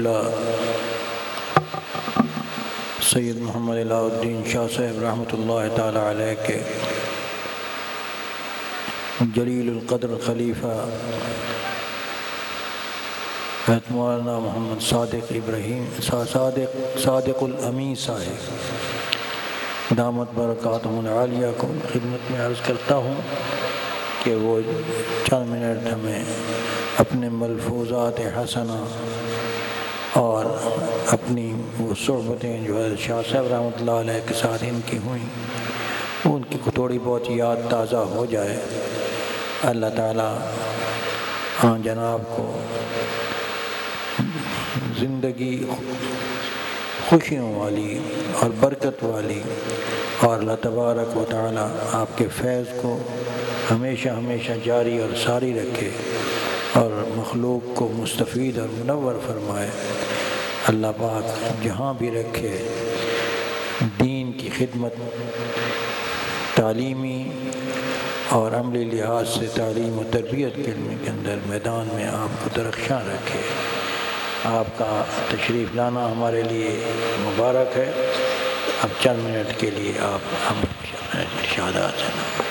قبلہ۔ سید محمد علاء الدین شاہ صاحب رحمۃ اللہ تعالی علیہ کے جلیل القدر خلیفہ حضرت مولانا محمد صادق ابراہیم صادق صادق الامی صاحب۔ دامت برکاتہم العالیہ کو خدمت میں عرض کرتا ہوں کہ وہ چند منٹ ہمیں اپنے ملفوظات حسنہ اور اپنی وہ صحبتیں جو ہے شاہ صاحب رحمۃ اللہ علیہ کے ساتھ ان کی ہوئیں، ان کی تھوڑی بہت یاد تازہ ہو جائے۔ اللہ تعالیٰ ہاں جناب کو زندگی خوشیوں والی اور برکت والی اور اللہ تبارک و تعالیٰ آپ کے فیض کو ہمیشہ ہمیشہ جاری اور ساری رکھے۔ اور مخلوق کو مستفید اور منور فرمائے۔ اللہ پاک جہاں بھی رکھے، دین کی خدمت، تعلیمی اور عملی لحاظ سے تعلیم و تربیت کے علم کے اندر میدان میں آپ کو درخشاں رکھے۔ آپ کا تشریف لانا ہمارے لیے مبارک ہے۔ اب چند منٹ کے لیے آپ ہم شادات ہیں۔